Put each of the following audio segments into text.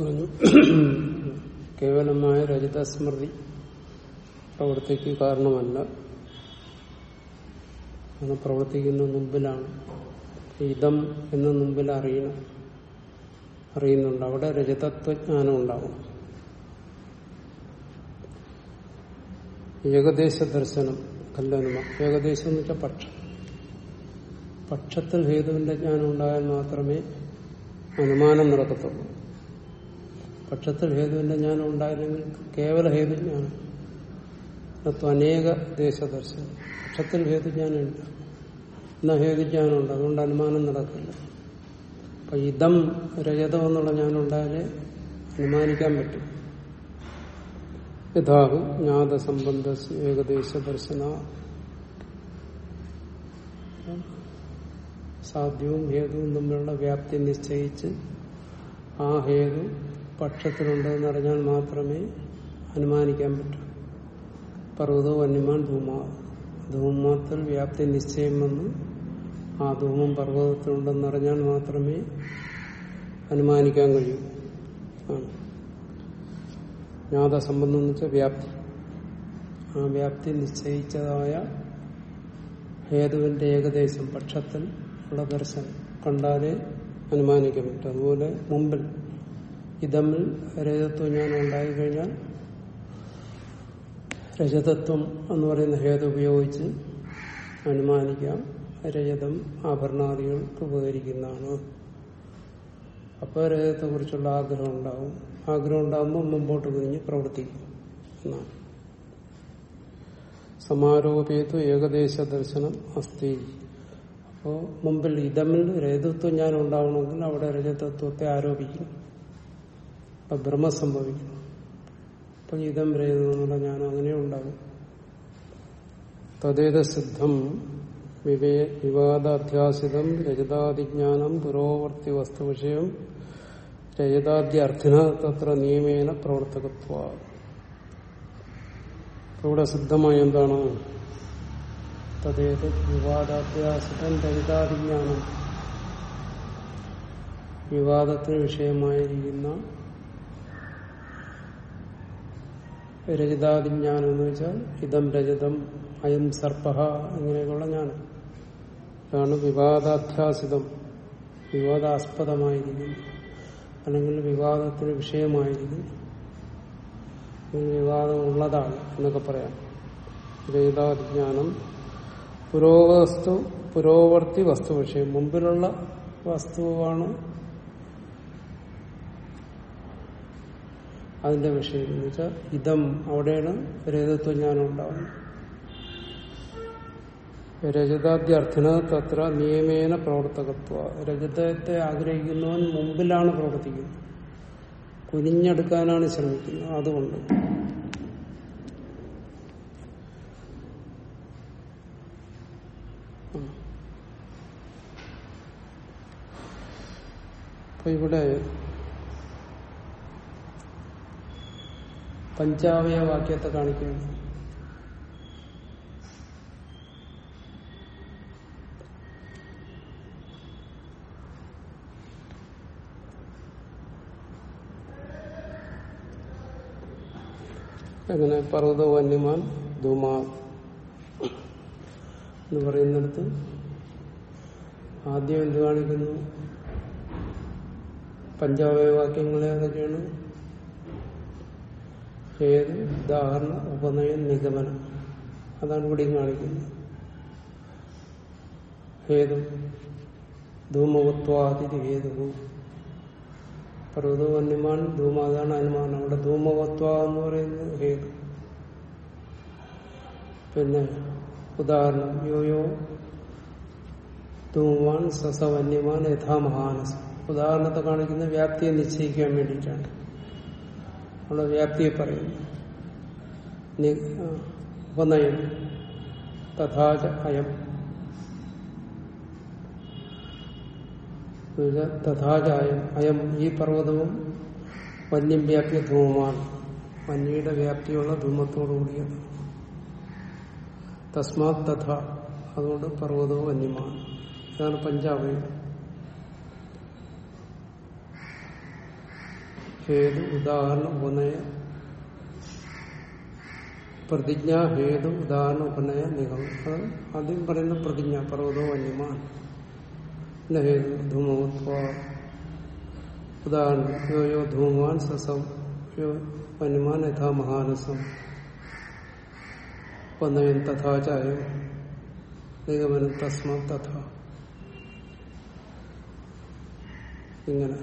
പറഞ്ഞു. കേവലമായ രജതസ്മൃതി പ്രവൃത്തിക്ക് കാരണമല്ല. അത് പ്രവർത്തിക്കുന്ന മുമ്പിലാണ്. ഇതം എന്ന മുമ്പിൽ അറിയണം അറിയുന്നുണ്ട്. അവിടെ രജതത്വജ്ഞാനം ഉണ്ടാവും. ഏകദേശ ദർശനം കല്ലനുമ ഏകദേശം എന്ന് വെച്ചാൽ പക്ഷം. പക്ഷത്തിൽ ഹേതുവിന്റെ ജ്ഞാനം ഉണ്ടായാൽ മാത്രമേ അനുമാനം നടക്കത്തുള്ളൂ. പക്ഷത്തിൽ ഹേതുവിന്റെ ജ്ഞാനം ഉണ്ടായില്ലെങ്കിൽ കേവല ഹേതുജ്ഞാനം. അത് അനേക ദേശദർശനം. പക്ഷത്തിൽ ഹേതുജ്ഞാനമില്ല. എന്നാ ഹേതുജ്ഞാനം ഉണ്ട്? അതുകൊണ്ട് അനുമാനം നടക്കില്ല. അപ്പൊ ഇതം രജതം എന്നുള്ള ജ്ഞാനം ഉണ്ടായാലേ അനുമാനിക്കാൻ പറ്റും. യഥാഹു ജ്ഞാതസംബന്ധ ഏകദേശ ദർശന സാധ്യവും ഹേതുവും തമ്മിലുള്ള വ്യാപ്തി നിശ്ചയിച്ച് ആ ഹേതു പക്ഷത്തിലുണ്ടെന്ന് അറിഞ്ഞാൽ മാത്രമേ അനുമാനിക്കാൻ പറ്റൂ. പർവതോ വന്യമാൻ ധൂമാ ധൂമത്തിൽ വ്യാപ്തി നിശ്ചയം വന്ന് ആ ധൂമം പർവതത്തിലുണ്ടെന്ന് അറിഞ്ഞാൽ മാത്രമേ അനുമാനിക്കാൻ കഴിയൂ. ജ്ഞാത സംബന്ധം എന്ന് വെച്ചാൽ വ്യാപ്തി. ആ വ്യാപ്തി നിശ്ചയിച്ചതായ ഹേതുവിന്റെ ഏകദേശം പക്ഷത്തിൽ ഉള്ള ദർശനം കണ്ടാലേ അനുമാനിക്കാൻ പറ്റും. അതുപോലെ മുമ്പിൽ ഇതമ്മിൽ രജതത്വം ഞാൻ ഉണ്ടായിക്കഴിഞ്ഞാൽ രജതത്വം എന്ന് പറയുന്ന ഹേതു ഉപയോഗിച്ച് അനുമാനിക്കാം രജതം ആഭരണാദികൾക്ക് ഉപകരിക്കുന്നതാണ്. അപ്പോൾ രജതത്തെ കുറിച്ചുള്ള ആഗ്രഹം ഉണ്ടാവും. ആഗ്രഹം ഉണ്ടാകുമ്പോൾ മുമ്പോട്ട് കുഞ്ഞ് പ്രവർത്തിക്കും എന്നാണ്. ഏകദേശ ദർശനം അസ്ഥി അപ്പോൾ മുമ്പിൽ ഇതമിൽ രജതത്വം ഞാൻ ഉണ്ടാവണമെങ്കിൽ അവിടെ രജതത്വത്തെ ആരോപിക്കും. അപ്പൊ ഭ്രമം സംഭവിക്കും. അപ്പൊ ഇതം രജതം എന്നുള്ള ജ്ഞാനം അങ്ങനെ ഉണ്ടാകും. തദ്ദേത സിദ്ധം വിവേ വിവാദാധ്യാസിതം രജതാദിജ്ഞാനം പുരോവർത്തി വസ്തുവിഷയം രജതാദ്യർത്ഥിന തത്ര നിയമേന പ്രവർത്തകത്വ. ഇവിടെ സിദ്ധമായ എന്താണ്? തദ്ദേത് വിവാദാധ്യാസിതം രജതാദിജ്ഞാനം വിവാദത്തിന് വിഷയമായിരിക്കുന്ന രജതാദിജ്ഞാനം എന്ന് വെച്ചാൽ ഇതം രജതം അയം സർപ്പ ഇങ്ങനെയൊക്കെയുള്ള ജ്ഞാനം. ഇതാണ് വിവാദാധ്യാസിതം വിവാദാസ്പദമായിരിക്കും അല്ലെങ്കിൽ വിവാദത്തിന് വിഷയമായിരിക്കും. വിവാദമുള്ളതാണ് എന്നൊക്കെ പറയാം. രജതാദിജ്ഞാനം പുരോവസ്തു പുരോവർത്തി വസ്തു വിഷയം മുമ്പിലുള്ള വസ്തുവാണ് അതിന്റെ വിഷയം എന്ന് വെച്ചാൽ ഇതം അവിടെയാണ് രജതത്വജ്ഞാനം ഉണ്ടാവുന്നത് രജതാദ്യർത്ഥന തത്ര നിയമേന പ്രവർത്തകത്വ. രജതത്തെ ആഗ്രഹിക്കുന്നവൻ മുമ്പിലാണ് പ്രവർത്തിക്കുന്നത്. കുനിഞ്ഞെടുക്കാനാണ് ശ്രമിക്കുന്നത്. അതുകൊണ്ട്. ഇവിടെ പഞ്ചാവയ വാക്യത്തെ കാണിക്കുകയാണ് അങ്ങനെ പർവത വന്യമാൻ ധൂമാ എന്ന് പറയുന്നിടത്ത് ആദ്യം എന്ത് കാണിക്കുന്നു? പഞ്ചാവയ വാക്യങ്ങളെ അതൊക്കെയാണ്. ഏത് ഉദാഹരണ ഉപനയം നിഗമനം. അതാണ് ഇവിടെ കാണിക്കുന്നത്. ഹേതു ധൂമവത്വാതിഥി ഹേതു പർവത വന്യമാൻ ധൂമ അതാണ് അനുമാനം. അവിടെ ധൂമവത്വ എന്ന് പറയുന്നത് ഹേതു പിന്നെ ഉദാഹരണം യോയോ ധൂമാൻ സസവന്യമാൻ യഥാമഹാനസ്. ഉദാഹരണത്തെ കാണിക്കുന്ന വ്യാപ്തിയെ നിശ്ചയിക്കാൻ വേണ്ടിയിട്ടാണ്. അവിടെ വ്യാപ്തിയെ പറയുന്നു. ഉപനയം. തഥാച അയം. തഥാചായം അയം. ഈ പർവതവും വന്യം വ്യാപ്തിയ ധൂമമാണ് വന്യയുടെ വ്യാപ്തിയുള്ള ധൂമത്തോടു കൂടിയത്. തസ്മാത് തഥ. അതുകൊണ്ട് പർവതവും വന്യമാണ്. ഇതാണ് പഞ്ചാബ് ഹേതു ഉദാഹരണ ഉപനയ പ്രതിജ്ഞ ഹേതു ഉദാഹരണ ഉപനയ നിഗമം അത് ആദ്യം പറയുന്ന പ്രതിജ്ഞ പർവതോ വന്യമാൻ പിന്നെ ഹേതു ധൂമോത്വ ഉദാഹരണം യോ യോ ധൂമാൻ സസം യോ വന്യമാൻ യഥാ മഹാനസം വന്നയൻ തഥാ ചായോ നിഗമനം തസ്മ തഥ ഇങ്ങനെ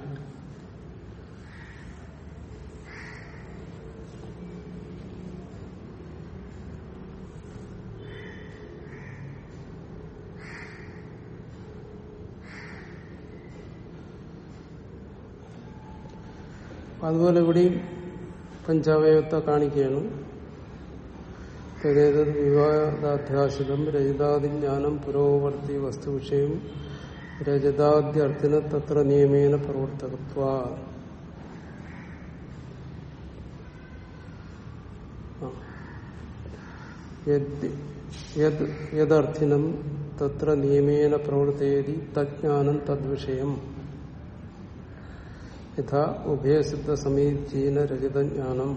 അതുപോലെ ഇവിടെയും പഞ്ചാവയവത്തെ കാണിക്കുകയാണ് തരേത് വിവാദാധ്യാസിതം രജതാദിജ്ഞാനം പുരോവർത്തി വസ്തുവിഷയം രജതാദ്യർത്ഥിന തത്ര നിയമേന പ്രവർത്തകത്വ. യദർത്ഥിനം തത്ര നിയമേന പ്രവർത്തയതി തജ്ഞാനം തദ്വിഷയം. യഥാ ഉഭയസിദ്ധ സമീചീന രജതജ്ഞാനം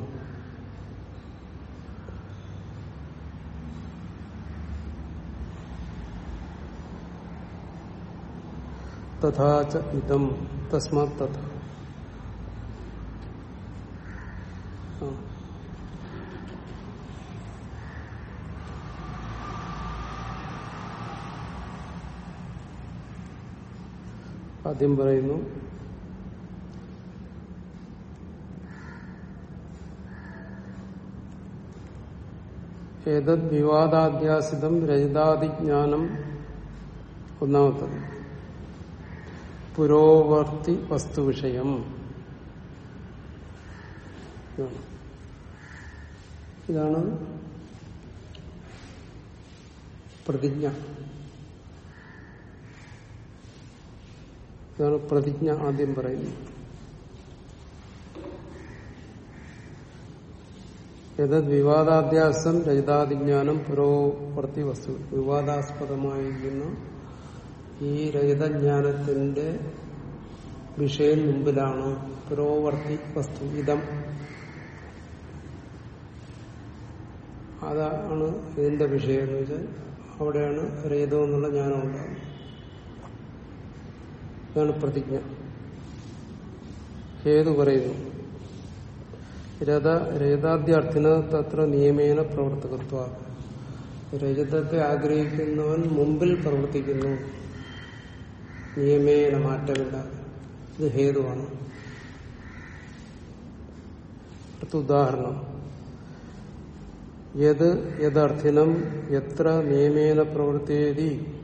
തഥാ ച ഇതം തസ്മാത് തഥ. ആദ്യം പറയുന്നു ഏതദ് വിവാദാധ്യാസിതം രജിതാദിജ്ഞാനം ഒന്നാമത്തത്. പുരോവർത്തി വസ്തുവിഷയം. ഇതാണ് പ്രതിജ്ഞ. ഇതാണ് പ്രതിജ്ഞ ആദ്യം പറയുന്നത്. യഥത് വിവാദാധ്യാസം രഹിതാതിജ്ഞാനം പുരോവർത്തി വസ്തു വിവാദാസ്പദമായിരിക്കുന്ന ഈ രഹിതജ്ഞാനത്തിന്റെ വിഷയം മുമ്പിലാണ് പുരോവർത്തി വസ്തു ഇതം. അതാണ് ഇതിന്റെ വിഷയം എന്ന് വെച്ചാൽ അവിടെയാണ് രഹിതം എന്നുള്ള ജ്ഞാനം ഉണ്ടാകുന്നത്. ഇതാണ് പ്രതിജ്ഞ. ഹേതു പറയുന്നു. രഥ രജതാദ്യർത്ഥിന തത്ര നിയമേന പ്രവർത്തകത്വ. രജതത്തെ ആഗ്രഹിക്കുന്നവൻ മുമ്പിൽ പ്രവർത്തിക്കുന്നു. നിയമേന മാറ്റമില്ലാതെ ഇത് ഹേതുവാണ്. അടുത്ത ഉദാഹരണം. യത് യഥാർത്ഥിനം എത്ര നിയമേന പ്രവർത്തിയേതി?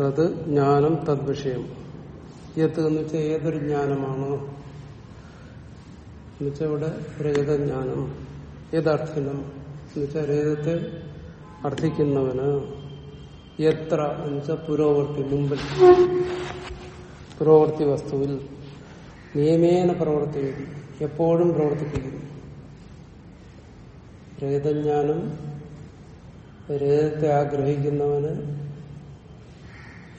തത് ജ്ഞാനം തദ്വിഷയം. യത് എന്ന് വെച്ചാൽ ഏതൊരു ജ്ഞാനമാണോ? എന്നുവെച്ചാൽ ഇവിടെ രജതജ്ഞാനം. യഥാർത്ഥനം എന്നുവെച്ചാൽ രജതത്തെ അർത്ഥിക്കുന്നവന് എത്ര എന്നുവെച്ചാൽ പുരോവർത്തി മുമ്പിൽ. പുരോവർത്തി വസ്തുവിൽ നിയമേന പ്രവർത്തിക്കുന്നു എപ്പോഴും പ്രവർത്തിപ്പിക്കുന്നു രജതജ്ഞാനം രജതത്തെ ആഗ്രഹിക്കുന്നവന്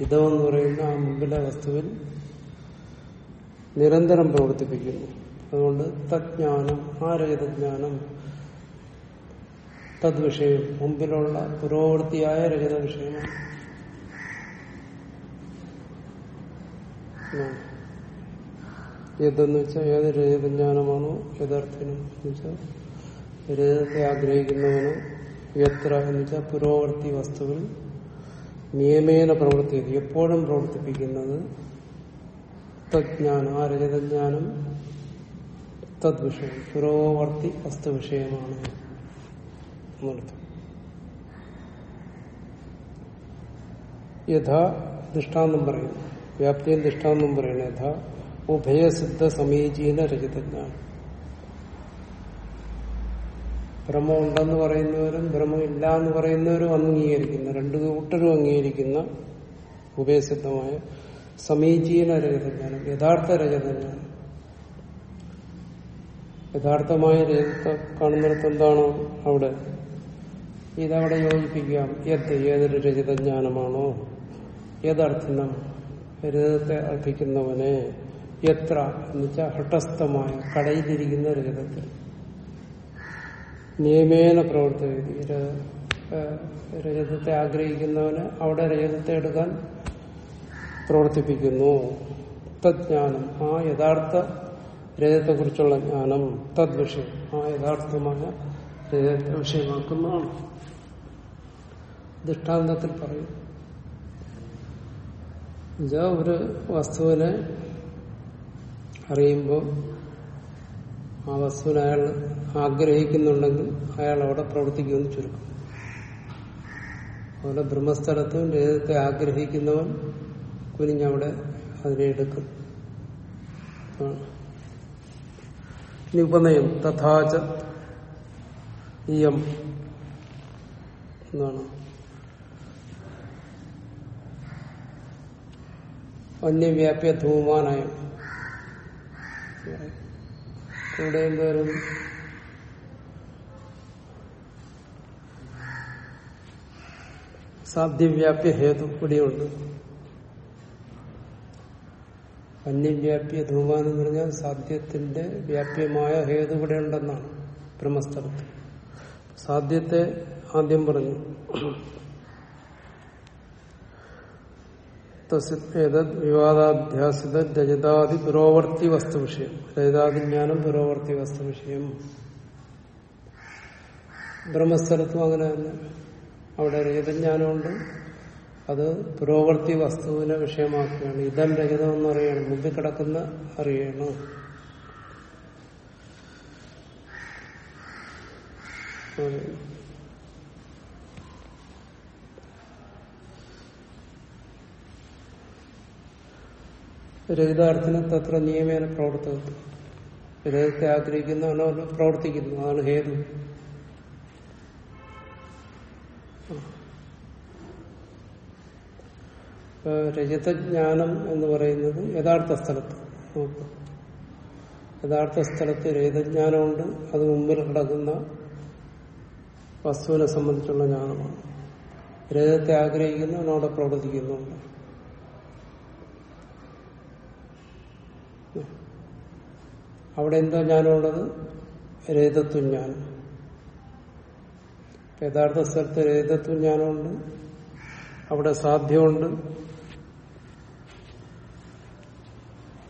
ഇതമെന്ന് പറയുന്ന ആ മുമ്പിലെ വസ്തുവിൽ നിരന്തരം പ്രവർത്തിപ്പിക്കുന്നു. അതുകൊണ്ട് തജ്ഞാനം ആ രഹിതജ്ഞാനം തദ്വിഷയം മുമ്പിലുള്ള പുരോവൃത്തിയായ രഹിത വിഷയമാണ് ഏതെന്ന് വെച്ചാൽ ഏത് രഹിതജ്ഞാനമാണോ യഥാർത്ഥനം വെച്ചാൽ രഹിതത്തെ ആഗ്രഹിക്കുന്നവനോ എത്ര എന്ന് വെച്ചാൽ പുരോവൃത്തി വസ്തുവിൽ നിയമേന പ്രവർത്തിക്കുന്നത് എപ്പോഴും പ്രവർത്തിപ്പിക്കുന്നത് തജ്ഞാനം ആ രജതജ്ഞാനം തദ്വിഷയം. പുരോവർത്തി വസ്തുവിഷയമാണ് എന്നർത്ഥം. യഥാ ദൃഷ്ടാന്തം പറയുന്നു. വ്യാപ്തിയിൽ ദൃഷ്ടാന്തം പറയുന്നു. യഥാ ഉഭയസിദ്ധ സമീചീന രചിതജ്ഞ ബ്രഹ്മം ഉണ്ടെന്ന് പറയുന്നവരും ബ്രഹ്മം ഇല്ല എന്ന് പറയുന്നവരും അംഗീകരിക്കുന്ന രണ്ടു കൂട്ടരും അംഗീകരിക്കുന്ന ഉഭയസിദ്ധമായ സമീചീന രചതജ്ഞാനം യഥാർത്ഥ രജതജ്ഞാനം യഥാർത്ഥമായ രജത്തെ കാണുന്നിടത്ത് എന്താണോ അവിടെ? ഇതവിടെ യോജിപ്പിക്കാം. ഏത് ഏതൊരു രചിതജ്ഞാനമാണോ ഏതർത്ഥനം രജതത്തെ അർപ്പിക്കുന്നവനെ എത്ര എന്ന് വെച്ചാൽ ഹട്ടസ്ഥമായ കടയിലിരിക്കുന്ന രഹിതത്തിൽ നിയമേന പ്രവർത്തിക്കുക രഹിതത്തെ ആഗ്രഹിക്കുന്നവന് അവിടെ രഹിതത്തെ എടുക്കാൻ പ്രവർത്തിപ്പിക്കുന്നു. തജ്ഞാനം. ആ യഥാർത്ഥ രജതത്തെക്കുറിച്ചുള്ള ജ്ഞാനം തദ്വിഷയം ആ യഥാർത്ഥമായ രജതത്തെ വിഷയമാക്കുന്നതാണ്. ദൃഷ്ടാന്തത്തിൽ പറയും. ഒരു വസ്തുവിനെ അറിയുമ്പോൾ ആ വസ്തുവിനെ അയാൾ ആഗ്രഹിക്കുന്നുണ്ടെങ്കിൽ അയാൾ അവിടെ പ്രവർത്തിക്കുമെന്ന് ചുരുക്കം. അതുപോലെ ബ്രഹ്മസ്ഥലത്തും രേതത്തെ ആഗ്രഹിക്കുന്നവൻ കുനിഞ്ഞവിടെ അതിനെ എടുക്കും. ഇനി ഉപനയം തഥാച ഇയം എന്നാണ്. അന്യവ്യാപ്യ ധൂമാനയം. ഇവിടെ എന്തോരും സാധ്യവ്യാപ്യ ഹേതു ഇവിടെയുണ്ട് അന്യവ്യാപ്യ ധൂമാനം എന്ന് പറഞ്ഞാൽ സാധ്യത്തിന്റെ വ്യാപ്യമായ ഹേതു ഇവിടെ ഉണ്ടെന്നാണ് ബ്രഹ്മസ്ഥലത്ത് സാധ്യത്തെ ആദ്യം പറഞ്ഞു. വിവാദാധ്യാസിത രജതാദി പുരോവർത്തി വസ്തു വിഷയം. രജതാദിജ്ഞാനം പുരോവർത്തി വസ്തു വിഷയം. ബ്രഹ്മസ്ഥലത്തും അങ്ങനെ തന്നെ. അവിടെ രജതജ്ഞാനമുണ്ട് അത് പുരോവർത്തി വസ്തുവിനെ വിഷയമാക്കുകയാണ്. ഇതം രഹിതം എന്ന് അറിയണം മുമ്പിൽ കിടക്കുന്ന അറിയണം രഹിതാർത്ഥന തത്ര നിയമേന പ്രവർത്തകത്വം രഹിതത്തെ ആഗ്രഹിക്കുന്നവനോ പ്രവർത്തിക്കുന്നു. അതാണ് ഹേതു. രജതജ്ഞാനം എന്ന് പറയുന്നത് യഥാർത്ഥ സ്ഥലത്ത്. യഥാർത്ഥ സ്ഥലത്ത് രജതജ്ഞാനമുണ്ട്. അത് മുമ്പിൽ കിടക്കുന്ന വസ്തുവിനെ സംബന്ധിച്ചുള്ള ജ്ഞാനമാണ്. രജതത്തെ ആഗ്രഹിക്കുന്നു അവിടെ പ്രവർത്തിക്കുന്നുണ്ട്. അവിടെ എന്തോ ജ്ഞാനമുള്ളത്? രേതത്വം ജ്ഞാനം യഥാർത്ഥ സ്ഥലത്ത് രേതത്വം ജ്ഞാനമുണ്ട് അവിടെ സാധ്യമുണ്ട്.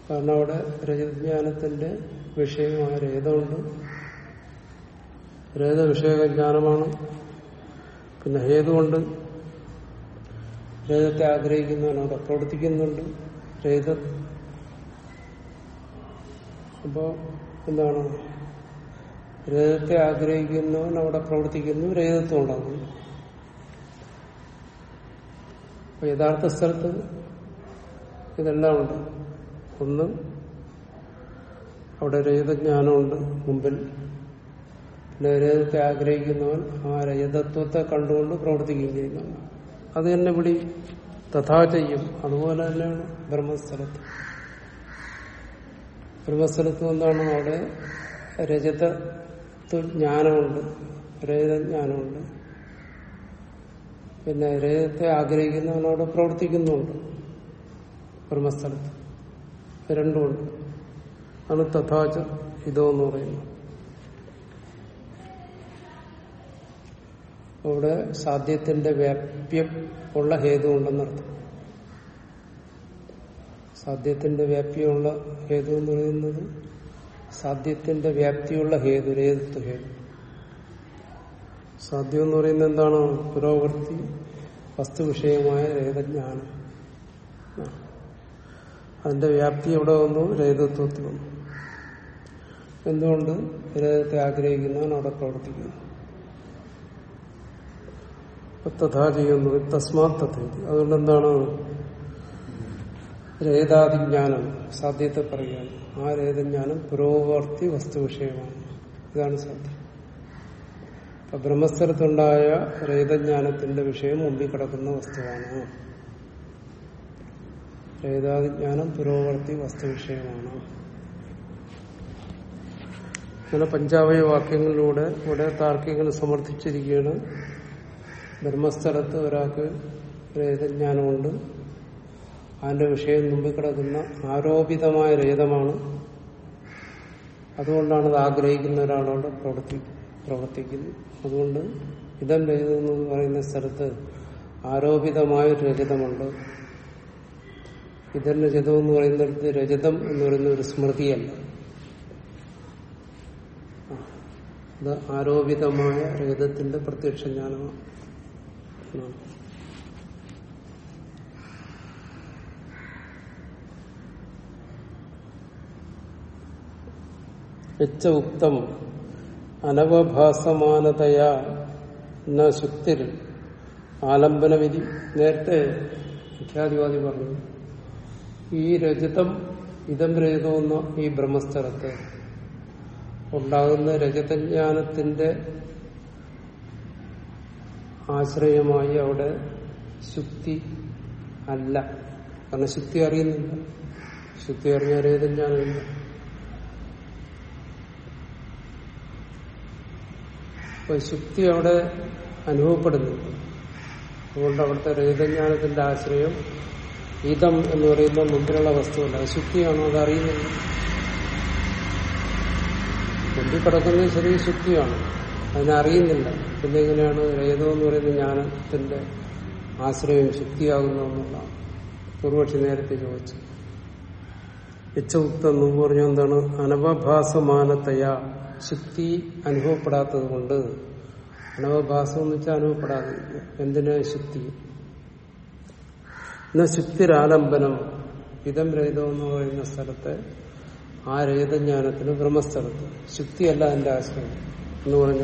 കാരണം അവിടെ രജതജ്ഞാനത്തിന്റെ വിഷയമായ രേതമുണ്ട് രേത വിഷയക ജ്ഞാനമാണ് പിന്നെ ഹേതുകൊണ്ട് രേതത്തെ ആഗ്രഹിക്കുന്നവൻ അവിടെ പ്രവർത്തിക്കുന്നുണ്ട്. രേത അപ്പോ എന്താണ്? രേതത്തെ ആഗ്രഹിക്കുന്നവൻ അവിടെ പ്രവർത്തിക്കുന്നു രേതത്വം ഉണ്ടാകുന്നു യഥാർത്ഥ സ്ഥലത്ത് ഇതെല്ലാം ഉണ്ട്. ഒന്ന് അവിടെ രഹിതജ്ഞാനമുണ്ട് മുമ്പിൽ. പിന്നെ രഹിതത്തെ ആഗ്രഹിക്കുന്നവൻ ആ രഹിതത്വത്തെ കണ്ടുകൊണ്ട് പ്രവർത്തിക്കുകയും ചെയ്യുന്നു. അത് തന്നെ ഇവിടെ തഥാ ചെയ്യും. അതുപോലെ തന്നെയാണ് ബ്രഹ്മസ്ഥലത്ത്. ബ്രഹ്മസ്ഥലത്ത് എന്താണ് അവിടെ രജത ജ്ഞാനമുണ്ട്. രഹിതജ്ഞാനമുണ്ട് പിന്നെ രജതത്തെ ആഗ്രഹിക്കുന്നവനോട് പ്രവർത്തിക്കുന്നുണ്ട് ബ്രഹ്മസ്ഥലത്ത്. രണ്ടുമുണ്ട് ആണ് തഥാച ഇതോ എന്ന് പറയുന്നത്. അവിടെ സാധ്യത്തിന്റെ വ്യാപ്യം ഉള്ള ഹേതു ഉണ്ടെന്നർത്ഥം സാധ്യത്തിന്റെ വ്യാപ്യമുള്ള ഹേതു എന്ന് പറയുന്നത് സാധ്യത്തിന്റെ വ്യാപ്തിയുള്ള ഹേതു രേതത്വ ഹേതു. സാധ്യം എന്ന് പറയുന്നത് എന്താണ്? പുരോവൃത്തി വസ്തുവിഷയമായ രേതജ്ഞാനം. അതിന്റെ വ്യാപ്തി എവിടെ വന്നു? രേതത്വത്തിൽ വന്നു. എന്തുകൊണ്ട്? രേതത്തെ ആഗ്രഹിക്കുന്നവൻ അവിടെ പ്രവർത്തിക്കുന്നു. തഥാ ചെയ്യുന്നു. തസ്മാത് അതുകൊണ്ട് എന്താണ്? രേതാതിജ്ഞാനം സാധ്യത്തെ പറയുകയാണ് ആ രേതജ്ഞാനം പുരോവർത്തി വസ്തുവിഷയമാണ്. ഇതാണ് സാധ്യം അപ്പൊ ബ്രഹ്മസ്ഥലത്തുണ്ടായ രേതജ്ഞാനത്തിന്റെ വിഷയം മുമ്പിൽ കിടക്കുന്ന വസ്തുവാണ്. രേതാതിജ്ഞാനം പുരോവർത്തി വസ്തുവിഷയമാണ്. അങ്ങനെ പഞ്ചാവയ വാക്യങ്ങളിലൂടെ ഇവിടെ താർക്കികന് സമർത്ഥിച്ചിരിക്കുകയാണ്. ബ്രഹ്മസ്ഥലത്ത് ഒരാൾക്ക് രേതജ്ഞാനമുണ്ട്. അതിന്റെ വിഷയം മുമ്പിൽ കിടക്കുന്ന ആരോപിതമായ രേതമാണ്. അതുകൊണ്ടാണ് അത് ആഗ്രഹിക്കുന്ന ഒരാളോട് പ്രവർത്തി പ്രവർത്തിക്കുന്നു. അതുകൊണ്ട് ഇതം രഹിതം എന്ന് പറയുന്ന സ്ഥലത്ത് ആരോപിതമായ ഒരു രജതമുണ്ട് ഇതം രജതം എന്ന് പറയുന്നിടത്ത് രജതം എന്ന് പറയുന്ന ഒരു സ്മൃതിയല്ല. അത് ആരോപിതമായ രജതത്തിന്റെ പ്രത്യക്ഷ ജ്ഞാനമാണ്. യച്ച ഉക്തം അനവഭാസമാനതയാ ന ശുക്തിർ. ആലംബനവിധി. നേരത്തെ വിഖ്യാതിവാദി പറഞ്ഞു. ഈ രജതം ഇതം രജതമെന്ന ഈ ബ്രഹ്മസ്ഥലത്ത് ഉണ്ടാകുന്ന രജതജ്ഞാനത്തിന്റെ ആശ്രയമായി അവിടെ ശുക്തി അല്ല. കാരണം ശുക്തി അറിയുന്നില്ല. ശുക്തി അറിഞ്ഞ രജതജ്ഞാനമില്ല അപ്പൊ ശുക്തി അവിടെ അനുഭവപ്പെടുന്നില്ല. അതുകൊണ്ട് അവിടുത്തെ രഹിതജ്ഞാനത്തിന്റെ ആശ്രയം ഇതം എന്ന് പറയുന്ന മുമ്പിലുള്ള വസ്തുവല്ല. ശുക്തിയാണോ അത് അറിയുന്നില്ല. മുമ്പിൽ കിടക്കുന്നത് ചെറിയ ശുദ്ധിയാണ്. അതിനറിയുന്നില്ല പിന്നെ എങ്ങനെയാണ്? ഏതോ എന്ന് പറയുന്ന ജ്ഞാനത്തിന്റെ ആശ്രയം ശുക്തിയാകുന്നതെന്നുള്ളതാണ് പൂർവക്ഷി നേരത്തെ ചോദിച്ചു ഇച്ഛുക്തം എന്ന് പറഞ്ഞ എന്താണ്? അനവഭാസമാനതയാ ശുദ്ധി അനുഭവപ്പെടാത്തത് കൊണ്ട് അനവഭാസം എന്ന് വെച്ചാൽ അനുഭവപ്പെടാതെ എന്തിനാ ശുക്തി എന്നാ ശുക്തിരാലംബനം ഇതം രഹിതം എന്ന് പറയുന്ന സ്ഥലത്തെ ആ രഹിതജ്ഞാനത്തിന് ബ്രഹ്മസ്ഥലത്ത്. ശുക്തിയല്ല അതിന്റെ ആശ്രയം എന്ന് പറഞ്ഞു.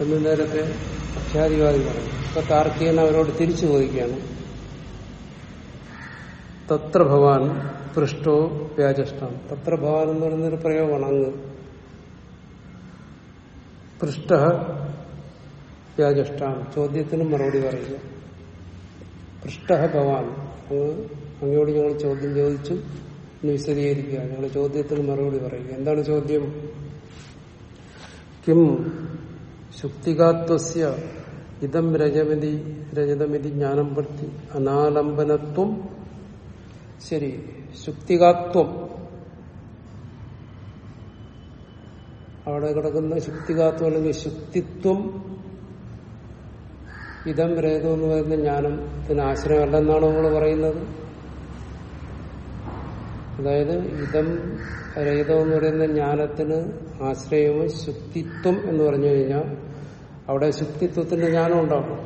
എന്ന് നേരത്തെ അഖ്യാതിവാദി പറഞ്ഞു. ഇപ്പൊ താർക്കികൻ അവരോട് തിരിച്ചു ചോദിക്കുകയാണ്. തത്ര ഭവാൻ പൃഷ്ടോ വ്യാജഷ്ടം. തത്ര ഭവാൻ എന്ന് പറയുന്നൊരു പ്രയോഗമാണ് അങ്ങ്. പൃഷ്ട വ്യാജഷ്ടാൻ ചോദ്യത്തിന് മറുപടി പറയുക പൃഷ്ട ഭവാൻ. അങ്ങ് അങ്ങയോട് ഞങ്ങൾ ചോദ്യം ചോദിച്ചു വിശദീകരിക്കുക ഞങ്ങൾ ചോദ്യത്തിന് മറുപടി പറയുക എന്താണ് ചോദ്യം? കിം ശുക്തികാത്വസ്യ ഇതം രജമിതി രജതമിതി ജ്ഞാനം പ്രതി അനാലംബനത്വം. ശരി ശുക്തികാത്വം. അവിടെ കിടക്കുന്ന ശുക്തികാത്വം അല്ലെങ്കിൽ ശുക്തിത്വം ഇതം രേതു എന്ന് പറയുന്ന ജ്ഞാനത്തിന് ആശ്രയമല്ലെന്നാണ് നമ്മൾ പറയുന്നത്? അതായത് ഇതം രഹിതം എന്ന് പറയുന്ന ജ്ഞാനത്തിന് ആശ്രയവും ശുക്തിത്വം എന്ന് പറഞ്ഞു കഴിഞ്ഞാൽ അവിടെ ശുക്തിത്വത്തിന്റെ ജ്ഞാനം ഉണ്ടാവും.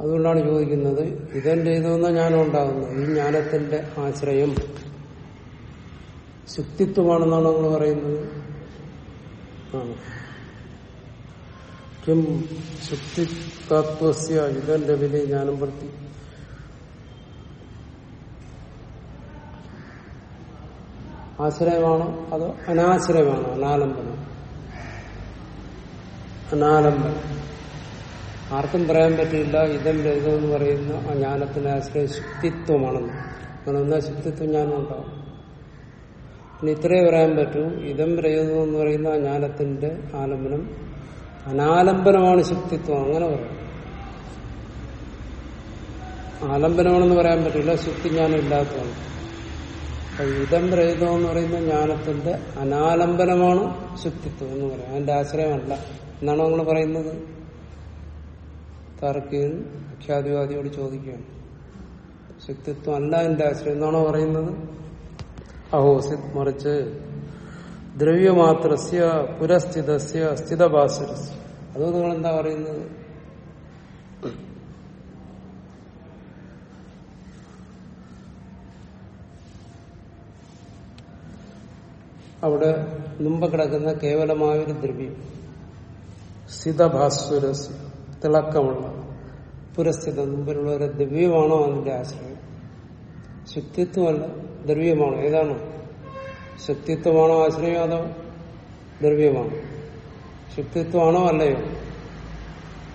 അതുകൊണ്ടാണ് ചോദിക്കുന്നത് ഇതം രഹിതമെന്ന ജ്ഞാനം ഉണ്ടാകുന്നത് ഈ ജ്ഞാനത്തിന്റെ ആശ്രയം ശുക്തിത്വമാണെന്നാണ് നമ്മൾ പറയുന്നത്? ആണ്. കിം ശുക്തിത്വസ്യ ഇതം രവിലെ ജ്ഞാനം പ്രതി ആശ്രയമാണോ അതോ അനാശ്രയമാണോ? അനാലംബനം. അനാലംബനം. ആർക്കും പറയാൻ പറ്റില്ല ഇതം രഹിതം എന്ന് പറയുന്ന ആ ജ്ഞാനത്തിന്റെ ആശ്രയം ശുക്തിത്വമാണെന്ന് അങ്ങനെ എന്നാൽ ശുക്തിത്വം ജ്ഞാനം ഉണ്ടാവും. പിന്നെ ഇത്രേ പറയാൻ പറ്റൂ. ഇതം രഹിതം എന്ന് പറയുന്ന ആ ജ്ഞാനത്തിന്റെ ആലംബനം അനാലംബനമാണ് ശുക്തിത്വം അങ്ങനെ പറയാം. ആലംബനമാണെന്ന് പറയാൻ പറ്റില്ല ശുക്തിജ്ഞാനം ഇല്ലാത്തതാണ് അപ്പൊ ഇതം രഹിതം എന്ന് പറയുന്ന ജ്ഞാനത്തിന്റെ അനാലംബനമാണ് ശുക്തിത്വം എന്ന് പറയാം. അതിന്റെ ആശ്രയമല്ല. എന്നാണ് നമ്മൾ പറയുന്നത്? താർക്കികൻ അഖ്യാതിവാദിയോട് ചോദിക്കുകയാണ്. ശുക്തിത്വം അല്ല എന്റെ ആശ്രയം. എന്നാണോ പറയുന്നത്? അഹോസിത് മറിച്ച് ദ്രവ്യമാത്രസ്യ പുരസ്ഥിതസ്യ സ്ഥിതഭാസുരസ്യ. അത് നിങ്ങൾ എന്താ പറയുന്നത്? അവിടെ മുമ്പ് കിടക്കുന്ന കേവലമായൊരു ദ്രവ്യം സ്ഥിതഭാസ്വര തിളക്കമുള്ള പുരസ്ഥിത മുമ്പിലുള്ള ഒരു ദ്രവ്യമാണോ അതിന്റെ ആശ്രയം? ശക്തിത്വമല്ല ദ്രവ്യമാണോ? ഏതാണോ? ശക്തിത്വമാണോ ആശ്രയം അതോ ദ്രവ്യമാണോ? ശുക്തിത്വമാണോ അല്ലയോ?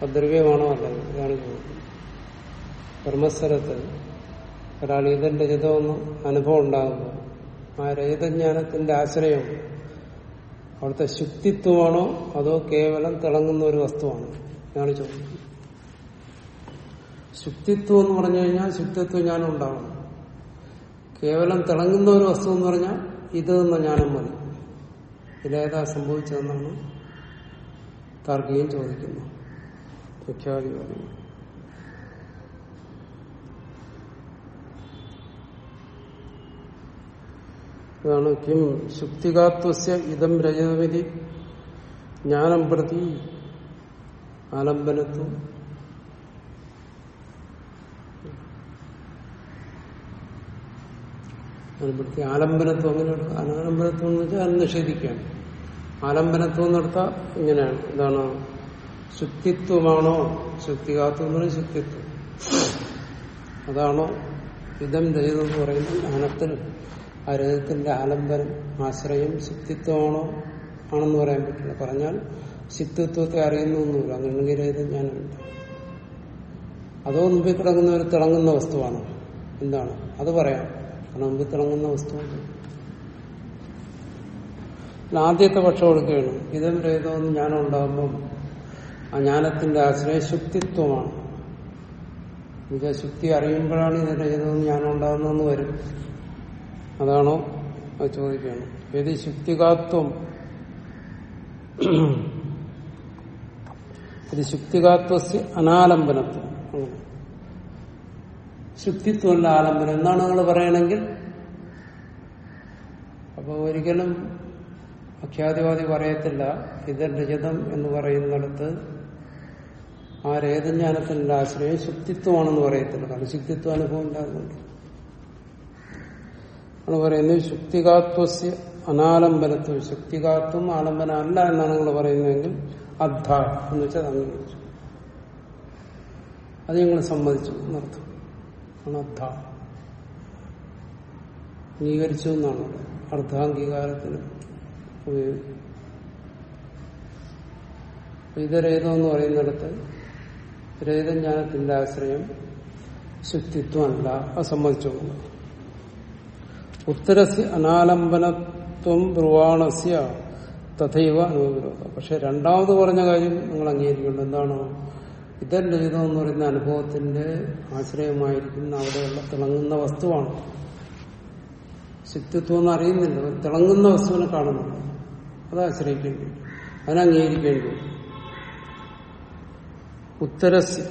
അദ്രവ്യമാണോ അല്ലയോ? ഇതാണ് ചോദ്യം. ബ്രഹ്മസ്വരത്തിൽ ഒരാൾ ഇതിന്റെ രഹിതമെന്ന് അനുഭവം ഉണ്ടാകുമ്പോൾ ആ രഹിതജ്ഞാനത്തിന്റെ ആശ്രയം അവിടുത്തെ ശുക്തിത്വമാണോ അതോ കേവലം തിളങ്ങുന്ന ഒരു വസ്തുവാണോ? ഇതാണ് ചോദ്യം. ശുക്തിത്വം എന്ന് പറഞ്ഞു കഴിഞ്ഞാൽ ശുക്തിത്വം ജ്ഞാനം ഉണ്ടാവണം. കേവലം തിളങ്ങുന്ന ഒരു വസ്തു എന്ന് പറഞ്ഞാൽ ഇത് എന്ന ജ്ഞാനം മതി. ഇതേതാ സംഭവിച്ചതെന്നാണ് താർക്കികം ചോദിക്കുന്നു. പ്രഖ്യാപിക്കുന്നു ഇതാണ് കിം. ശുക്തികാത്വസ്യ ഇതം രജതമിതി ജ്ഞാനം പ്രതി ആലംബനത്വം. ആലംബനത്വം അങ്ങനെ ആലംബനത്വം എന്ന് വെച്ചാൽ അത് നിഷേധിക്കുകയാണ് ആലംബനത്വം എന്നെടുത്താൽ ഇങ്ങനെയാണ്. എന്താണ് ശുക്തിത്വമാണോ ശുക്തികാത്വം എന്ന് പറയുന്നത് ശുക്തിത്വം അതാണോ ഇതം രഹിതം എന്ന് പറയുന്ന ജ്ഞാനത്തിൽ ആ രഹിതത്തിന്റെ ആലംബനം ആശ്രയം ശുക്തിത്വമാണോ ആണെന്ന് പറയാൻ പറ്റില്ല. പറഞ്ഞാൽ ശുക്തിത്വത്തെ അറിയുന്നൊന്നുമില്ല. അങ്ങനെയെങ്കിൽ രഹിതം ഞാനുണ്ട് അതോ മുമ്പിൽ കിടക്കുന്ന ഒരു തിളങ്ങുന്ന വസ്തുവാണ്. എന്താണ്? അത് പറയാം. കാരണം മുമ്പിൽ തിളങ്ങുന്ന വസ്തുവാണ്. ആദ്യത്തെ പക്ഷം കൊടുക്കുകയാണ് ഇതം രഹിതമെന്ന് ജ്ഞാനം ഉണ്ടാകുമ്പം ആ ജ്ഞാനത്തിന്റെ ആശ്രയ ശുക്തിത്വമാണ് എന്നുവെച്ചാൽ ശുക്തി അറിയുമ്പോഴാണ് ഇത് രഹിതമെന്ന് ജ്ഞാനം ഉണ്ടാകുന്നതെന്ന് വരും. അതാണോ അത് ചോദിക്കുകയാണ് ഏത് ശുക്തികാത്വം? ഇത് ശുക്തികാത്വ അനാലംബനത്വം. അങ്ങനെ ശുക്തിത്വമല്ല ആലംബനം. എന്നാണ് നിങ്ങൾ പറയണമെങ്കിൽ അപ്പോൾ ഒരിക്കലും അഖ്യാതിവാദി പറയത്തില്ല ഇത് രജതം എന്ന് പറയുന്നിടത്ത് ആ രേതജ്ഞാനത്തിന്റെ ആശ്രയം ശുക്തിത്വമാണെന്ന് പറയത്തില്ല. കാരണം ശുക്തിത്വ അനുഭവം ഇല്ലാതുകൊണ്ട് ആണ് പറയുന്നത് ശുക്തികാത്വസ്യ അനാലംബനത്വം. ശുക്തികാത്വം ആലംബനം അല്ല എന്നാണ് നിങ്ങൾ പറയുന്നതെങ്കിൽ അദ്ധ എന്ന് വെച്ചാൽ അംഗീകരിച്ചു. അത് ഞങ്ങൾ സമ്മതിച്ചു എന്നർത്ഥം ആണ് അംഗീകരിച്ചു എന്നാണ്. അർദ്ധാംഗീകാരത്തിന് ഇത് രഹിതമെന്ന് പറയുന്നിടത്ത് രഹിതജ്ഞാനത്തിന്റെ ആശ്രയം ശുദ്ധിത്വമല്ല അത് ഉത്തരസ് അനാലംബനത്വം ബ്രുവാണസ്യ തഥൈവ അനുഭവവിരോധം പക്ഷെ രണ്ടാമത് പറഞ്ഞ കാര്യം നിങ്ങൾ അംഗീകരിക്കുന്നുണ്ട് എന്താണ്? ഇതം രഹിതം എന്ന് പറയുന്ന അനുഭവത്തിന്റെ ആശ്രയമായിരിക്കുന്ന അവിടെയുള്ള തിളങ്ങുന്ന വസ്തുവാണ്. ശുദ്ധിത്വം എന്ന് അറിയുന്നില്ല തിളങ്ങുന്ന വസ്തുവിനെ കാണുന്നുണ്ട് അത് ആശ്രയിക്കേണ്ടി വരും. അതിനെ അംഗീകരിക്കേണ്ടി വരും. ഉത്തരസ്യ.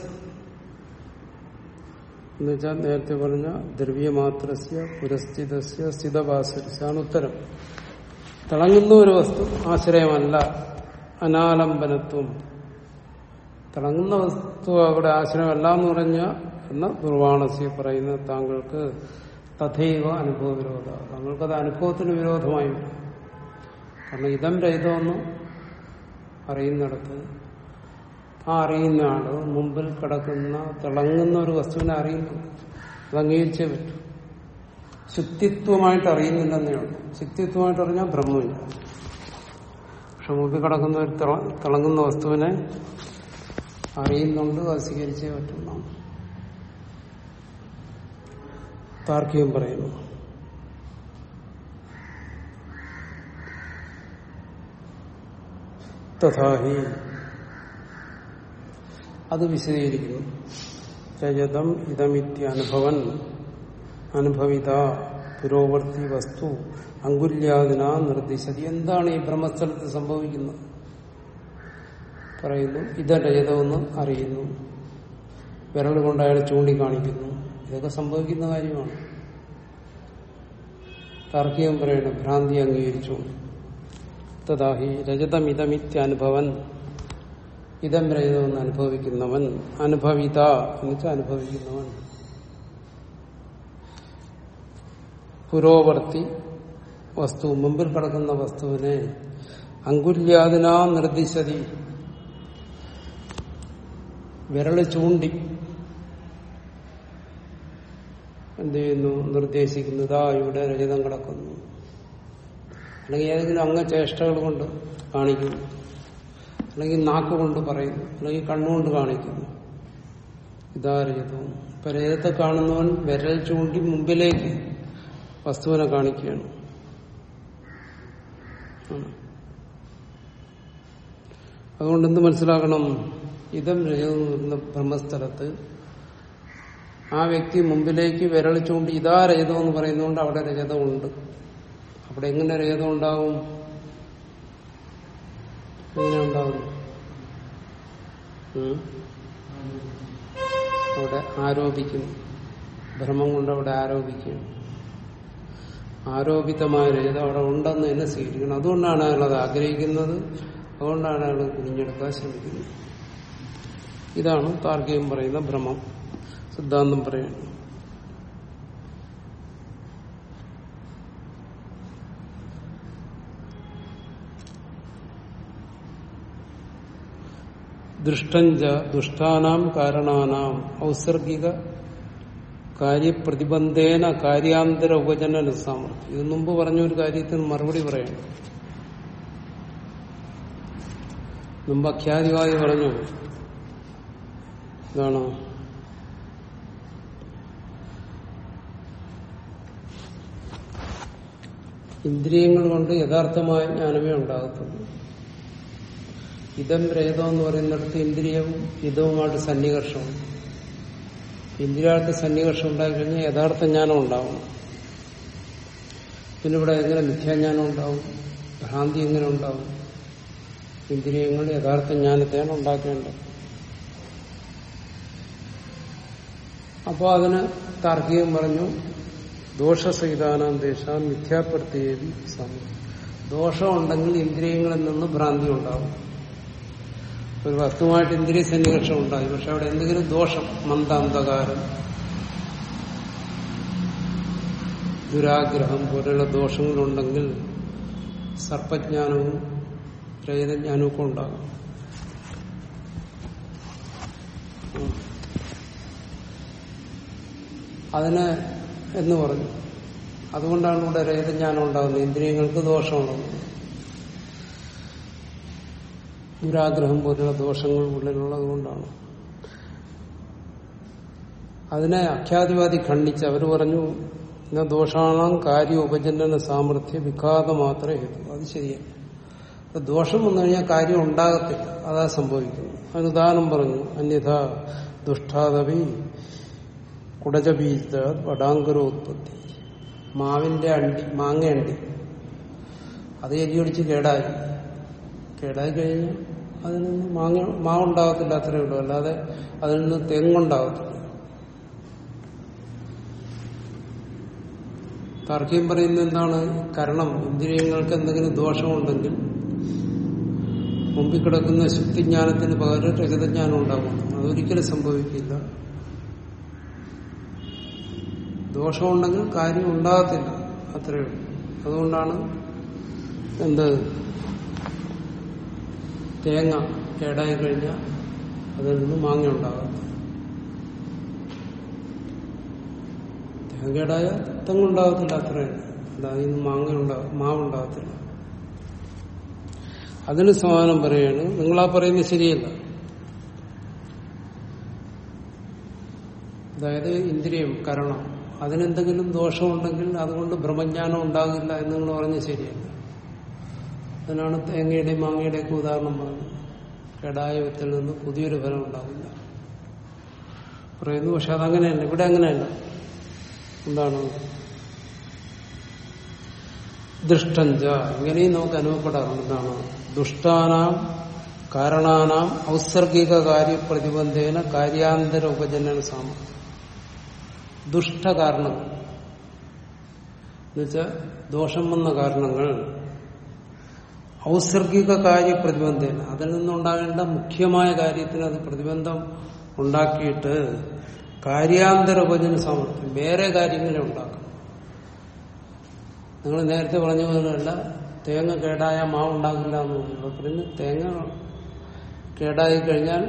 എന്നുവെച്ചാൽ നേരത്തെ പറഞ്ഞ ദ്രവ്യമാത്രസ്യ പുരസ്ഥിതസ്യ ഉത്തരം. തിളങ്ങുന്ന ഒരു വസ്തു ആശ്രയമല്ല. അനാലംബനത്വം. തിളങ്ങുന്ന വസ്തു അവിടെ ആശ്രയമല്ല എന്ന് പറഞ്ഞ എന്ന ദുർവാണസ്യ പറയുന്ന താങ്കൾക്ക് തഥൈവ അനുഭവ വിരോധ. താങ്കൾക്കത് അനുഭവത്തിന് വിരോധമായി വരും കാരണം ഇതം രഹിതമെന്ന് അറിയുന്നിടത്ത് ആ അറിയുന്ന ആൾ മുമ്പിൽ കിടക്കുന്ന തിളങ്ങുന്ന ഒരു വസ്തുവിനെ അറിയുന്നു അത് അംഗീകരിച്ചേ പറ്റൂ. ശുക്തിത്വമായിട്ട് അറിയുന്നില്ലെന്നേ ഉള്ളൂ. ശുക്തിത്വമായിട്ട് അറിഞ്ഞാൽ ബ്രഹ്മമില്ല പക്ഷെ മുമ്പിൽ കിടക്കുന്ന ഒരു തിളങ്ങുന്ന വസ്തുവിനെ അറിയുന്നുണ്ട് അത് സ്വീകരിച്ചേ പറ്റുന്നതാണ് താർക്കികം പറയുന്നു. തഥാഹി. അത് വിശദീകരിക്കുന്നു. രജതം ഇതമിത്യനുഭവൻ അനുഭവിത പുരോവർത്തി വസ്തു അങ്കുല്യാദിന നിർദ്ദിശതി. എന്താണ് ഈ ബ്രഹ്മസ്ഥലത്ത് സംഭവിക്കുന്നത്? പറയുന്നു ഇത് രജതമെന്ന് അറിയുന്നു. വിരൽ കൊണ്ട് ചൂണ്ടിക്കാണിക്കുന്നു. ഇതൊക്കെ സംഭവിക്കുന്ന കാര്യമാണ്. താർക്കികം പറയണം ഭ്രാന്തി അംഗീകരിച്ചു തഥാഹി രജതമിതമിത്യനുഭവൻ. ഇതം രജതമെന്ന് അനുഭവിക്കുന്നവൻ. അനുഭവിത എന്ന് അനുഭവിക്കുന്നവൻ. പുരോവർത്തി വസ്തു മുമ്പിൽ കിടക്കുന്ന വസ്തുവിനെ അങ്കുല്യാദിനാ നിർദ്ദിശതി. വിരൾ ചൂണ്ടി. എന്ത് ചെയ്യുന്നു? നിർദ്ദേശിക്കുന്നതാ ഇവിടെ രഹിതം കിടക്കുന്നു. അല്ലെങ്കിൽ ഏതെങ്കിലും അംഗചേഷ്ടകൾ കൊണ്ട് കാണിക്കുന്നു അല്ലെങ്കിൽ നാക്ക് കൊണ്ട് പറയുന്നു അല്ലെങ്കിൽ കണ്ണുകൊണ്ട് കാണിക്കുന്നു ഇതാ പരേതത്തെ കാണുന്നവൻ വിരൽ ചൂണ്ടി മുമ്പിലേക്ക് വസ്തുവിനെ കാണിക്കുകയാണ്. അതുകൊണ്ട് എന്ത് മനസ്സിലാക്കണം? ഇതം പറയുന്ന ബ്രഹ്മസ്ഥലത്ത് ആ വ്യക്തി മുമ്പിലേക്ക് വിരളിച്ചുകൊണ്ട് ഇതാ രജതം എന്ന് പറയുന്നതുകൊണ്ട് അവിടെ രജതമുണ്ട്. അവിടെ എങ്ങനെ രജതം ഉണ്ടാവും എങ്ങനെ ഉണ്ടാവും? അവിടെ ആരോപിക്കും. ഭ്രമം കൊണ്ട് അവിടെ ആരോപിക്കും. ആരോപിതമായ രേത അവിടെ ഉണ്ടെന്ന് തന്നെ സ്വീകരിക്കണം. അതുകൊണ്ടാണ് അയാൾ അത് ആഗ്രഹിക്കുന്നത്. അതുകൊണ്ടാണ് അയാൾ കുഞ്ഞെടുക്കാൻ ശ്രമിക്കുന്നത്. ഇതാണ് താർക്കികം പറയുന്ന ഭ്രമം സിദ്ധാന്തം പറയുന്നത്. ദൃഷ്ടഞ്ച ദുഷ്ടാനാം കാരണാനാം ഔസർഗിക കാര്യപ്രതിബന്ധേന കാര്യാന്തര ഉപജന സാമർഥ്യം ഇത് മുമ്പ് പറഞ്ഞ ഒരു കാര്യത്തിന് മറുപടി പറയണം മുമ്പ് അഖ്യാതിവാദി പറഞ്ഞു. ഇതാണ്. ഇന്ദ്രിയങ്ങൾ കൊണ്ട് യഥാർത്ഥമായ ജ്ഞാനമേ ഉണ്ടാകത്തുള്ളൂ. ഇതം രേതം എന്ന് പറയുന്നിടത്ത് ഇന്ദ്രിയവും ഇതവുമായിട്ട് സന്നികർഷവും. ഇന്ദ്രിയായിട്ട് സന്നികർഷം ഉണ്ടായി കഴിഞ്ഞാൽ യഥാർത്ഥ ജ്ഞാനം ഉണ്ടാവും. പിന്നെ ഇവിടെ എങ്ങനെ മിഥ്യാജ്ഞാനം ഉണ്ടാവും? ഭ്രാന്തി എങ്ങനെ ഉണ്ടാവും? ഇന്ദ്രിയങ്ങൾ യഥാർത്ഥ ജ്ഞാനത്തെയാണ് ഉണ്ടാക്കേണ്ടത്. അപ്പോൾ അതിന് താർക്കികം പറഞ്ഞു ദോഷസഹിതാനാം ദേശ മിഥ്യാപ്രത്യേകി സമയം ദോഷമുണ്ടെങ്കിൽ ഇന്ദ്രിയങ്ങളിൽ നിന്ന് ഭ്രാന്തി ഉണ്ടാവും. ഒരു വസ്തുവായിട്ട് ഇന്ദ്രിയ സന്നിവേഷം ഉണ്ടായി. പക്ഷെ അവിടെ എന്തെങ്കിലും ദോഷം മന്ദാന്തകാരം ദുരാഗ്രഹം പോലെയുള്ള ദോഷങ്ങളുണ്ടെങ്കിൽ സർപ്പജ്ഞാനവും രഹിതജ്ഞാനവും ഒക്കെ ഉണ്ടാകും. അതിന് എന്ന് പറഞ്ഞു. അതുകൊണ്ടാണ് ഇവിടെ രഹിതജ്ഞാനം ഉണ്ടാകുന്നത്. ഇന്ദ്രിയങ്ങൾക്ക് ദോഷമുള്ളത്. ദുരാഗ്രഹം പോലുള്ള ദോഷങ്ങൾ ഉള്ളിലുള്ളത് കൊണ്ടാണ്. അതിനെ അഖ്യാതിവാദി ഖണ്ഡിച്ച് അവർ പറഞ്ഞു ഇന്ന ദോഷാണാം കാര്യ ഉപജനന സാമർഥ്യ വിഘാത മാത്രമേ ഹേതു. അത് ശരിയാണ് ദോഷം വന്നു കഴിഞ്ഞാൽ കാര്യം ഉണ്ടാകത്തില്ല. അതാ സംഭവിക്കുന്നു അതിന് ഉദാഹരണം പറഞ്ഞു അന്യഥ ദുഷ്ടാദവി കുടജബീജ വടാങ്കരോത്പത്തി. മാവിന്റെ അണ്ടി മാങ്ങ അണ്ടി. അത് എലിയൊടിച്ച് കേടായി. കേടായി കഴിഞ്ഞാൽ അതിൽ നിന്ന് മാങ്ങ മാവുണ്ടാകത്തില്ല അത്രയേ ഉള്ളൂ. അല്ലാതെ അതിൽ നിന്ന് തെങ്ങുണ്ടാകത്തില്ല. താർക്കികം പറയുന്നത് എന്താണ്? കരണം ഇന്ദ്രിയങ്ങൾക്ക് എന്തെങ്കിലും ദോഷമുണ്ടെങ്കിൽ മുമ്പിൽ കിടക്കുന്ന ശുദ്ധിജ്ഞാനത്തിന് പകരം രഹിതജ്ഞാനം ഉണ്ടാകും. അതൊരിക്കലും സംഭവിക്കില്ല. ദോഷമുണ്ടെങ്കിൽ കാര്യം ഉണ്ടാകത്തില്ല. അത്രയേ ഉള്ളൂ. അതുകൊണ്ടാണ് എന്ത് തേങ്ങ കേടായി കഴിഞ്ഞാൽ അതിൽ നിന്ന് മാങ്ങ ഉണ്ടാകാം. തേങ്ങ കേടായ തെങ്ങുണ്ടാകത്തില്ല അത്രയാണ് അതായത് ഇന്ന് മാങ്ങ ഉണ്ടാകും മാവുണ്ടാകത്തില്ല അതിന് സമാനം പറയാണ് നിങ്ങളാ പറയുന്നത് ശരിയല്ല. അതായത് ഇന്ദ്രിയം കരണം. അതിനെന്തെങ്കിലും ദോഷമുണ്ടെങ്കിൽ അതുകൊണ്ട് ബ്രഹ്മജ്ഞാനം ഉണ്ടാകില്ല എന്ന് നിങ്ങൾ പറഞ്ഞ് ശരിയല്ല. അതിനാണ് തേങ്ങയുടെയും മാങ്ങയുടെയൊക്കെ ഉദാഹരണം പറഞ്ഞത്. കേടായ വിത്തിൽ നിന്ന് പുതിയൊരു ഫലം ഉണ്ടാവില്ല. പറയുന്നു പക്ഷെ അതങ്ങനെയല്ല. ഇവിടെ അങ്ങനെയല്ല. എന്താണ്? ദുഷ്ടഞ്ച. ഇങ്ങനെയും നമുക്ക് അനുഭവപ്പെടാറുണ്ട്. എന്താണ്? ദുഷ്ടാനാം കാരണാനാം ഔസർഗിക കാര്യ പ്രതിബന്ധേന കാര്യാന്തര ഉപജനന സാമർത്ഥ്യം ദുഷ്ടകാരണങ്ങൾ. എന്നുവെച്ചാൽ ദോഷം വന്ന കാരണങ്ങൾ ഔസർഗിക കാര്യ പ്രതിബന്ധേന അതിൽ നിന്നുണ്ടാകേണ്ട മുഖ്യമായ കാര്യത്തിന് അത് പ്രതിബന്ധം ഉണ്ടാക്കിയിട്ട് കാര്യാന്തര ഉപജന സാമർത്ഥ്യം വേറെ കാര്യങ്ങളെ ഉണ്ടാക്കണം. നിങ്ങൾ നേരത്തെ പറഞ്ഞ പോലെയല്ല തേങ്ങ കേടായ മാവ് ഉണ്ടാകില്ല എന്ന് പറഞ്ഞു പിന്നെ തേങ്ങ കേടായി കഴിഞ്ഞാൽ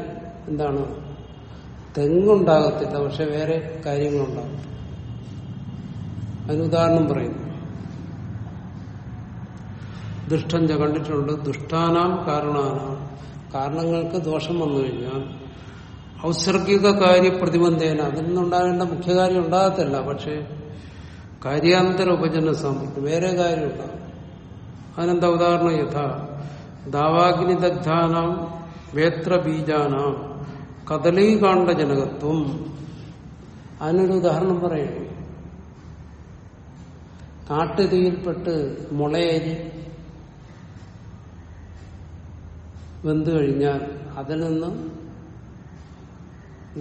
എന്താണ്? തെങ്ങുണ്ടാകത്തില്ല പക്ഷെ വേറെ കാര്യങ്ങളുണ്ടാകും. അതിന് ഉദാഹരണം പറയുന്നു. ദുഷ്ടഞ്ച കണ്ടിട്ടുണ്ട്. ദുഷ്ടാനാം കാരണാനാം. കാരണങ്ങൾക്ക് ദോഷം വന്നു കഴിഞ്ഞാൽ ഔസർഗിക കാര്യ പ്രതിബന്ധേന അതിൽ നിന്നുണ്ടാകേണ്ട മുഖ്യ കാര്യം ഉണ്ടാകത്തില്ല. പക്ഷെ കാര്യാന്തര ഉപജന സമയത്ത് വേറെ കാര്യം ഉണ്ടാകും അതിനെന്താ ഉദാഹരണം? യഥാ ദാവാഗ്നിദഗ്ധാനാം വേത്രബീജാനാം കദളീകാണ്ഡജനകത്വം. അതിനൊരു ഉദാഹരണം പറയുന്നു കാട്ടുതീയിൽപ്പെട്ട് മുളയരി വെന്തു കഴിഞ്ഞാൽ അതിൽ നിന്ന്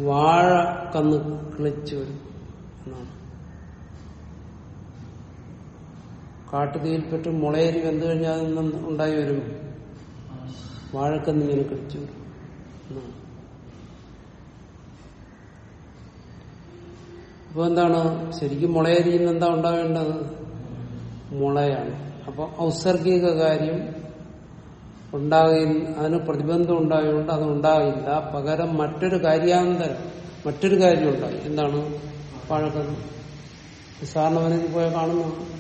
വാഴ കന്ന് കിളിച്ചു വരും എന്നാണ്. കാട്ടുതീയിൽപ്പെട്ട് മുളയരി വെന്തു കഴിഞ്ഞാൽ അതിൽ നിന്ന് ഉണ്ടായി വരും. വാഴക്കന്ന് ഇങ്ങനെ കിളിച്ചു വരും എന്നാണ്. എന്താണ്? ശരിക്കും മുളയരിയിൽ നിന്ന് എന്താ ഉണ്ടാവേണ്ടത്? മുളയാണ്. അപ്പൊ ഔസർഗിക കാര്യം ഉണ്ടാകുന്ന അതിന് പ്രതിബന്ധം ഉണ്ടായതുകൊണ്ട് അത് ഉണ്ടാകില്ല പകരം മറ്റൊരു കാര്യാന്തരം മറ്റൊരു കാര്യം ഉണ്ടായി. എന്താണ്? പഴക്കം സാറിന് വനത്തിൽ പോയ കാണുന്നു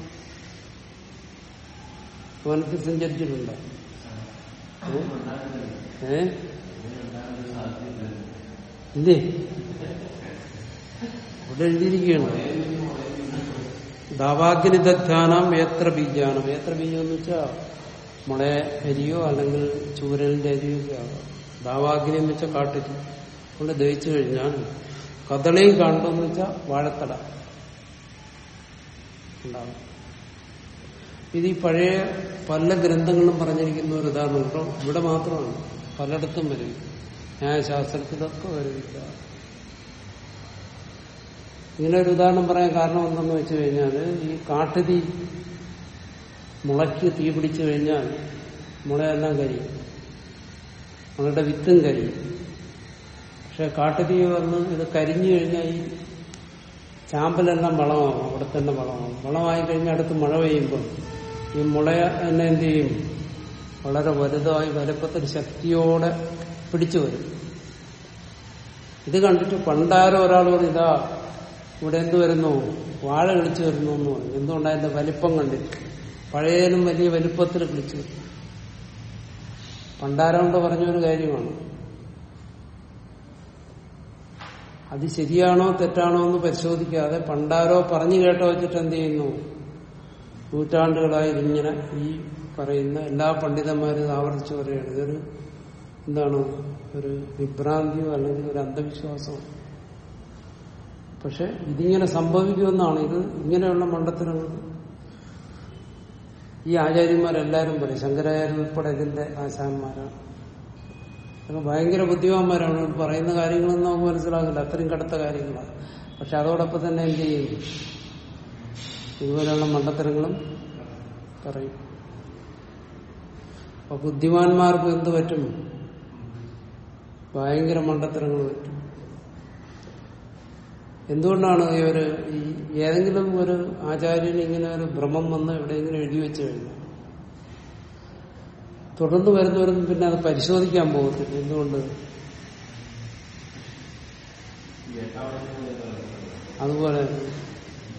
വനത്തിൽ സഞ്ചരിച്ചിട്ടുണ്ട് ഏ? ഇല്ലേ? ഇവിടെ എഴുതിയിരിക്കുകയാണ്. ദാവാഗ്നിദാനം ഏത്ര ബീജാനം. ഏത്ര ബീജം എന്ന് വെച്ചാൽ മുള അരിയോ അല്ലെങ്കിൽ ചൂരലിന്റെ അരിയോ ഒക്കെ ആകാം ദാവാഗ്നി എന്ന് വെച്ചാൽ കാട്ടരി കൊണ്ട് ദഹിച്ചു കഴിഞ്ഞാൽ കദളിയും കാണ്ടെന്ന് വെച്ചാൽ വാഴത്തട ഉണ്ടാവും. ഇത് ഈ പഴയ പല ഗ്രന്ഥങ്ങളും പറഞ്ഞിരിക്കുന്ന ഒരു ഉദാഹരണം. ഇവിടെ മാത്രമാണ്. പലയിടത്തും വരും. ന്യായശാസ്ത്രത്തിലൊക്കെ വരില്ല. ഇങ്ങനെ ഒരു ഉദാഹരണം പറയാൻ കാരണം എന്തെന്ന് വെച്ചു കഴിഞ്ഞാൽ ഈ കാട്ടുതീ മുളയ്ക്ക് തീ പിടിച്ചു കഴിഞ്ഞാൽ മുളയെല്ലാം കരിയും. മുളയുടെ വിത്തും കരിയും. പക്ഷെ കാട്ടുതീ വന്ന് ഇത് കരിഞ്ഞു കഴിഞ്ഞാൽ ഈ ചാമ്പലെല്ലാം വളമാകും അവിടെ തന്നെ വളമാകും. വളമായി കഴിഞ്ഞാൽ അടുത്ത് മഴ പെയ്യുമ്പോൾ ഈ മുള തന്നെ എന്ത് ചെയ്യും? വളരെ വലുതായി വലുപ്പത്തിൽ ശക്തിയോടെ പിടിച്ചു വരും. ഇത് കണ്ടിട്ട് പണ്ടാരോ ഒരാൾ ഇതാ ഇവിടെ എന്ത് വരുന്നു? വാഴ കളിച്ചു വരുന്നു എന്ന് പറഞ്ഞു. എന്തുകൊണ്ട് വലിപ്പം കണ്ടിട്ട്? പഴയതിലും വലിയ വലുപ്പത്തിൽ വിളിച്ചു. പണ്ടാരോണ്ട് പറഞ്ഞൊരു കാര്യമാണ്. അത് ശരിയാണോ തെറ്റാണോ എന്ന് പരിശോധിക്കാതെ പണ്ടാരോ പറഞ്ഞു കേട്ടോ വെച്ചിട്ട് എന്ത് ചെയ്യുന്നു? നൂറ്റാണ്ടുകളായി ഇങ്ങനെ ഈ പറയുന്ന എല്ലാ പണ്ഡിതന്മാരും ആവർത്തിച്ചു പറയുകയാണ്. ഇതൊരു എന്താണ്? ഒരു വിഭ്രാന്തിയോ അല്ലെങ്കിൽ ഒരു അന്ധവിശ്വാസമോ? പക്ഷെ ഇതിങ്ങനെ സംഭവിക്കുമെന്നാണ്. ഇത് ഇങ്ങനെയുള്ള മണ്ടത്തരങ്ങൾ ഈ ആചാര്യന്മാരെല്ലാരും പറയും ശങ്കരാചാര്യ ഉൾപ്പെടെ ഇതിന്റെ ആശാന്മാരാണ്. ഭയങ്കര ബുദ്ധിമാന്മാരാണ്. പറയുന്ന കാര്യങ്ങളൊന്നും നമുക്ക് മനസ്സിലാകില്ല. അത്രയും കടുത്ത കാര്യങ്ങളാണ്. പക്ഷെ അതോടൊപ്പം തന്നെ എന്ത് ചെയ്യും? ഇതുപോലെയുള്ള മണ്ടത്തരങ്ങളും പറയും. അപ്പൊ ബുദ്ധിമാന്മാർക്ക് എന്ത് പറ്റും? ഭയങ്കര മണ്ടത്തരങ്ങൾ പറ്റും. എന്തുകൊണ്ടാണ് ഈ ഒരു ഈ ഏതെങ്കിലും ഒരു ആചാര്യൻ ഇങ്ങനെ ഒരു ഭ്രമം വന്ന് എവിടെയെങ്കിലും എഴുതി വെച്ച് കഴിഞ്ഞാൽ? തുടർന്ന് വരുന്നവരും പിന്നെ അത് പരിശോധിക്കാൻ പോകത്തില്ല. എന്തുകൊണ്ട്? അതുപോലെ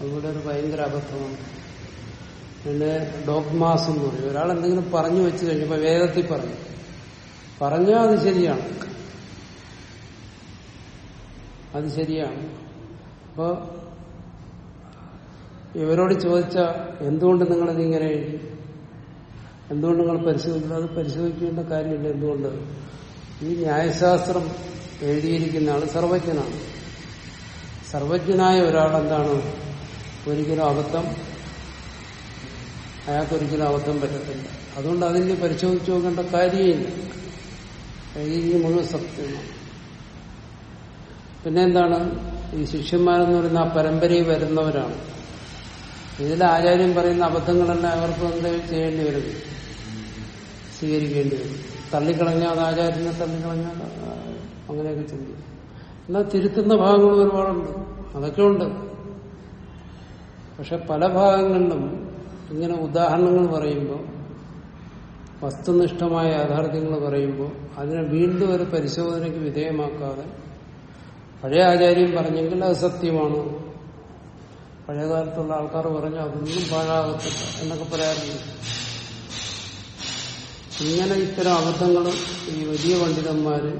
അതുപോലെ ഒരു ഭയങ്കര അബദ്ധമാണ്. പിന്നെ ഡോഗ്മാസ് എന്ന് പറയും. ഒരാൾ എന്തെങ്കിലും പറഞ്ഞു വെച്ച് കഴിഞ്ഞപ്പോ വേദത്തിൽ പറഞ്ഞു. പറഞ്ഞാൽ അത് ശരിയാണ്. അത് ശരിയാണ്. അപ്പോ ഇവരോട് ചോദിച്ച എന്തുകൊണ്ട് നിങ്ങൾ ഇങ്ങനെ എഴുതി എന്തുകൊണ്ട് നിങ്ങൾ പരിശോധിക്കുന്നത് അത് പരിശോധിക്കേണ്ട കാര്യമില്ല. എന്തുകൊണ്ട്? ഈ ന്യായശാസ്ത്രം എഴുതിയിരിക്കുന്ന ആൾ സർവജ്ഞനാണ്. സർവജ്ഞനായ ഒരാൾ എന്താണ് ഒരിക്കലും അബദ്ധം അയാൾക്കൊരിക്കലും അബദ്ധം പറ്റത്തില്ല. അതുകൊണ്ട് അതിന് പരിശോധിച്ചു നോക്കേണ്ട കാര്യമില്ല. എഴുതി മുഴുവൻ സത്യമാണ്. പിന്നെ എന്താണ് ഈ ശിഷ്യന്മാരെന്ന് പറയുന്ന ആ പരമ്പരയിൽ വരുന്നവരാണ്. ഇതിൽ ആചാര്യം പറയുന്ന അബദ്ധങ്ങളെല്ലാം അവർക്ക് എന്ത് ചെയ്യേണ്ടി വരും? സ്വീകരിക്കേണ്ടി വരും. തള്ളിക്കളഞ്ഞാൽ അത് ആചാര്യനെ തള്ളിക്കളഞ്ഞാൽ അങ്ങനെയൊക്കെ ചിന്തിക്കും. എന്നാൽ തിരുത്തുന്ന ഭാഗങ്ങൾ ഒരുപാടുണ്ട്. അതൊക്കെ ഉണ്ട്. പക്ഷെ പല ഭാഗങ്ങളിലും ഇങ്ങനെ ഉദാഹരണങ്ങൾ പറയുമ്പോൾ വസ്തുനിഷ്ഠമായ യാഥാർത്ഥ്യങ്ങൾ പറയുമ്പോൾ അതിനെ വീണ്ടും ഒരു പരിശോധനയ്ക്ക് വിധേയമാക്കാതെ പഴയ ആചാര്യം പറഞ്ഞെങ്കിൽ അത് സത്യമാണ്. പഴയ കാലത്തുള്ള ആൾക്കാർ പറഞ്ഞു അതൊന്നും പാഴാകത്തില്ല എന്നൊക്കെ പറയാറുണ്ട്. ഇങ്ങനെ ഇത്തരം അബദ്ധങ്ങൾ ഈ വലിയ പണ്ഡിതന്മാര്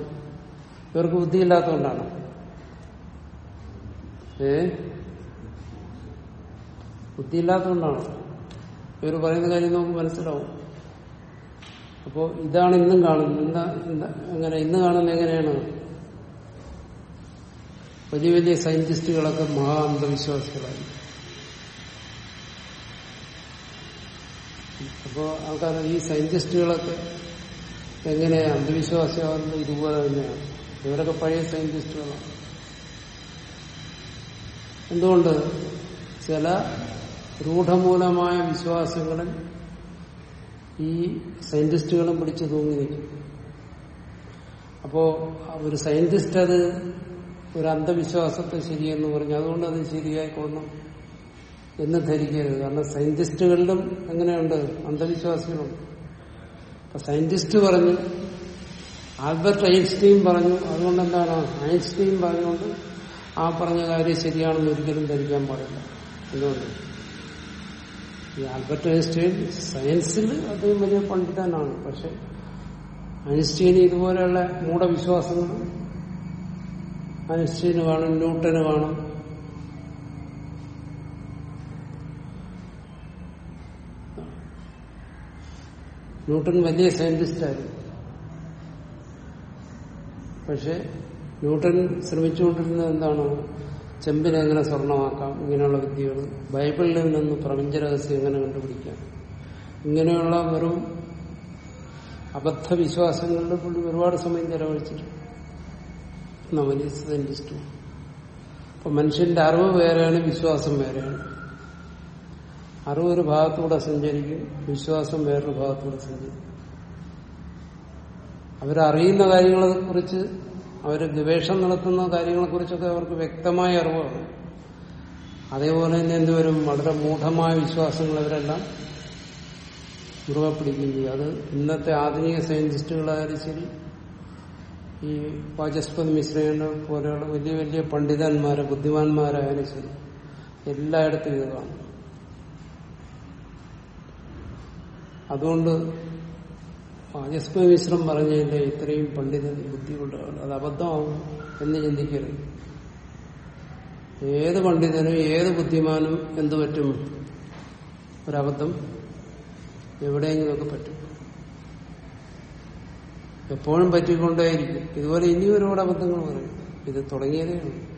ഇവർക്ക് ബുദ്ധിയില്ലാത്തതുകൊണ്ടാണ് ഏ? ബുദ്ധിയില്ലാത്തതുകൊണ്ടാണ് ഇവർ പറയുന്ന കാര്യം നമുക്ക് മനസ്സിലാവും. അപ്പോ ഇതാണ് ഇന്നും കാണുന്നത്. എന്താ എന്താ എങ്ങനെ ഇന്ന് കാണുന്നത് എങ്ങനെയാണ്? വലിയ വലിയ സയന്റിസ്റ്റുകളൊക്കെ മഹാ അന്ധവിശ്വാസികളായി. അപ്പോ ആൾക്കാർ ഈ സയന്റിസ്റ്റുകളൊക്കെ എങ്ങനെ അന്ധവിശ്വാസിയാവുന്നത് ഇതുപോലെ തന്നെയാണ്. ഇവരൊക്കെ പഴയ സയന്റിസ്റ്റുകളാണ്. എന്തുകൊണ്ട്? ചില രൂഢമൂലമായ വിശ്വാസങ്ങളിൽ ഈ സയന്റിസ്റ്റുകളും പിടിച്ചു തൂങ്ങി നിൽക്കും അപ്പോ ഒരു സയന്റിസ്റ്റ് അത് ഒരു അന്ധവിശ്വാസത്തെ ശരിയെന്ന് പറഞ്ഞു. അതുകൊണ്ട് അത് ശരിയായിക്കൊള്ളണം എന്ന് ധരിക്കരുത്. കാരണം സയന്റിസ്റ്റുകളിലും എങ്ങനെയുണ്ട് അന്ധവിശ്വാസികളുണ്ട് അപ്പൊ സയന്റിസ്റ്റ് പറഞ്ഞു. ആൽബർട്ട് ഐൻസ്റ്റീൻ പറഞ്ഞു. അതുകൊണ്ട് എന്താണ് ഐൻസ്റ്റീൻ പറഞ്ഞുകൊണ്ട് ആ പറഞ്ഞ കാര്യം ശരിയാണെന്ന് ഒരിക്കലും ധരിക്കാൻ പാടില്ല. എന്തുകൊണ്ട്? ഈ ആൽബർട്ട് ഐൻസ്റ്റീൻ സയൻസിൽ അദ്ദേഹം വലിയ പണ്ഡിതനാണ്. പക്ഷെ ഐൻസ്റ്റീൻ ഇതുപോലെയുള്ള മൂഢവിശ്വാസങ്ങൾ ഐൻസ്റ്റീന് കാണും ന്യൂട്ടന് കാണും ന്യൂട്ടൺ വലിയ സയന്റിസ്റ്റായിരുന്നു. പക്ഷെ ന്യൂട്ടൺ ശ്രമിച്ചുകൊണ്ടിരുന്നത് എന്താണ്? ചെമ്പിനെ എങ്ങനെ സ്വർണമാക്കാം? ഇങ്ങനെയുള്ള വിദ്യകൾ. ബൈബിളിൽ നിന്ന് പ്രപഞ്ച രഹസ്യം എങ്ങനെ കണ്ടുപിടിക്കാം? ഇങ്ങനെയുള്ള വെറും അബദ്ധ വിശ്വാസങ്ങളിൽ പുള്ളി ഒരുപാട് സമയം ചെലവഴിച്ചിട്ടുണ്ട്. അപ്പൊ മനുഷ്യന്റെ അറിവ് വേറെയാണ് വിശ്വാസം വേറെയാണ്. അറിവ് ഒരു ഭാഗത്തൂടെ സഞ്ചരിക്കും വിശ്വാസം വേറൊരു ഭാഗത്തൂടെ സഞ്ചരിക്കും. അവരറിയുന്ന കാര്യങ്ങളെ കുറിച്ച് അവർ ഗവേഷണം നടത്തുന്ന കാര്യങ്ങളെ കുറിച്ചൊക്കെ അവർക്ക് വ്യക്തമായ അറിവാണ്. അതേപോലെ തന്നെ എന്തുവരും വളരെ മൂഢമായ വിശ്വാസങ്ങൾ അവരെല്ലാം മുറുകെ അത് ഇന്നത്തെ ആധുനിക സയന്റിസ്റ്റുകളായാലും ശരി ഈ വാചസ്പതി മിശ്രയുടെ പോലെയുള്ള വലിയ വലിയ പണ്ഡിതന്മാരെ ബുദ്ധിമാന്മാരായാലും ശരി എല്ലായിടത്തും ഇത് കാണും അതുകൊണ്ട് വാചസ്പതി മിശ്രം പറഞ്ഞതിന്റെ ഇത്രയും പണ്ഡിതൻ ബുദ്ധിമുട്ട് അത് അബദ്ധമാവും എന്ന് ചിന്തിക്കരുത്. ഏത് പണ്ഡിതനും ഏത് ബുദ്ധിമാനും എന്തു പറ്റും ഒരബദ്ധം എവിടെയെങ്കിലുമൊക്കെ പറ്റും. എപ്പോഴും പറ്റിക്കൊണ്ടേയിരിക്കും. ഇതുപോലെ ഇനി ഒരുപാട് അബദ്ധങ്ങൾ പറയും ഇത് തുടങ്ങിയതേ ഉള്ളൂ.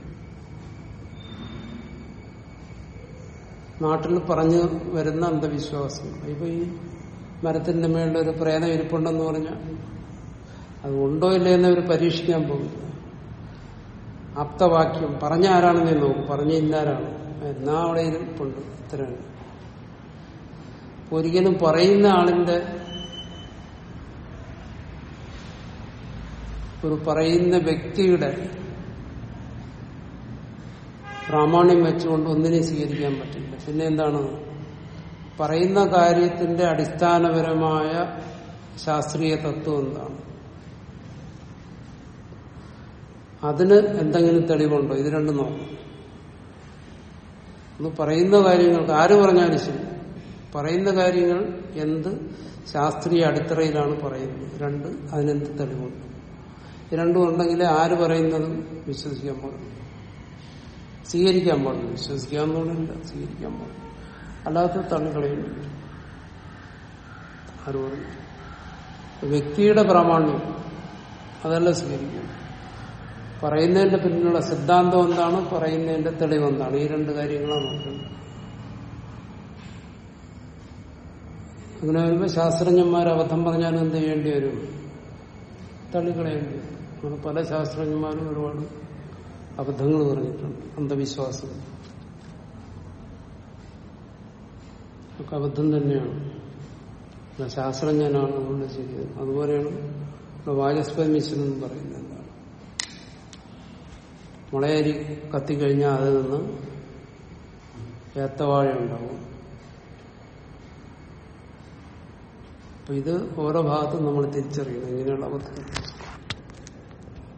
നാട്ടിൽ പറഞ്ഞു വരുന്ന അന്ധവിശ്വാസം. ഇപ്പൊ ഈ മരത്തിന്റെ മേളിൽ ഒരു പ്രേതം ഇരിപ്പുണ്ടെന്ന് പറഞ്ഞാൽ അത് ഉണ്ടോ ഇല്ലയെന്ന് അവർ പരീക്ഷിക്കാൻ പോകില്ല ആപ്തവാക്യം പറഞ്ഞ ആരാണെന്ന് നോക്കും. പറഞ്ഞ ഇന്നാരാണ്? എന്നാ അവിടെ ഇരിപ്പുണ്ട്. ഇത്രയാണ്. ഒരിക്കലും പറയുന്ന ആളിന്റെ ഒരു പറയുന്ന വ്യക്തിയുടെ പ്രാമാണ്യം വെച്ചുകൊണ്ട് ഒന്നിനെ സ്വീകരിക്കാൻ പറ്റില്ല. പിന്നെ എന്താണ്? പറയുന്ന കാര്യത്തിന്റെ അടിസ്ഥാനപരമായ ശാസ്ത്രീയ തത്വം എന്താണ്? അതിന് എന്തെങ്കിലും തെളിവുണ്ടോ? ഇത് രണ്ടും നോക്കണം ഒന്ന് പറയുന്ന കാര്യങ്ങൾക്ക് ആര് പറഞ്ഞാലും ശരി. പറയുന്ന കാര്യങ്ങൾ എന്ത് ശാസ്ത്രീയ അടിത്തറയിലാണ് പറയുന്നത്. രണ്ട് അതിനെന്ത് തെളിവുണ്ട്? രണ്ടും ഉണ്ടെങ്കിൽ ആര് പറയുന്നതും വിശ്വസിക്കാൻ പാടില്ല. സ്വീകരിക്കാൻ പാടില്ല. വിശ്വസിക്കാൻ പാടില്ല സ്വീകരിക്കാൻ പാടില്ല. അല്ലാത്ത തള്ളിക്കളയുന്നു ആര് പറഞ്ഞു വ്യക്തിയുടെ പ്രാമാണ്യം അതല്ല സ്വീകരിക്കുന്നത് പറയുന്നതിന്റെ പിന്നിലുള്ള സിദ്ധാന്തം എന്താണ്? പറയുന്നതിന്റെ തെളിവ് എന്താണ്? ഈ രണ്ട് കാര്യങ്ങളാണ് നോക്കുന്നത് അങ്ങനെ വരുമ്പോൾ ശാസ്ത്രജ്ഞന്മാർ അബദ്ധം പറഞ്ഞാലും എന്ത് ചെയ്യേണ്ടി വരും? തള്ളിക്കളയേണ്ടി അങ്ങനെ പല ശാസ്ത്രജ്ഞന്മാരും ഒരുപാട് അബദ്ധങ്ങൾ പറഞ്ഞിട്ടുണ്ട്. അന്ധവിശ്വാസം. ഒക്കെ അബദ്ധം തന്നെയാണ്. ശാസ്ത്രജ്ഞനാണ് അതുകൊണ്ട് ചെയ്തത് അതുപോലെയാണ് വാചസ്പതി മിശ്രൻ എന്ന് പറയുന്നത് എന്താണ്? മുളയരി കത്തിക്കഴിഞ്ഞാൽ അതിൽ നിന്ന് ഏത്തവാഴ ഉണ്ടാവും. അപ്പൊ ഇത് ഓരോ ഭാഗത്തും നമ്മൾ തിരിച്ചറിയണം. ഇങ്ങനെയുള്ള അബദ്ധങ്ങൾ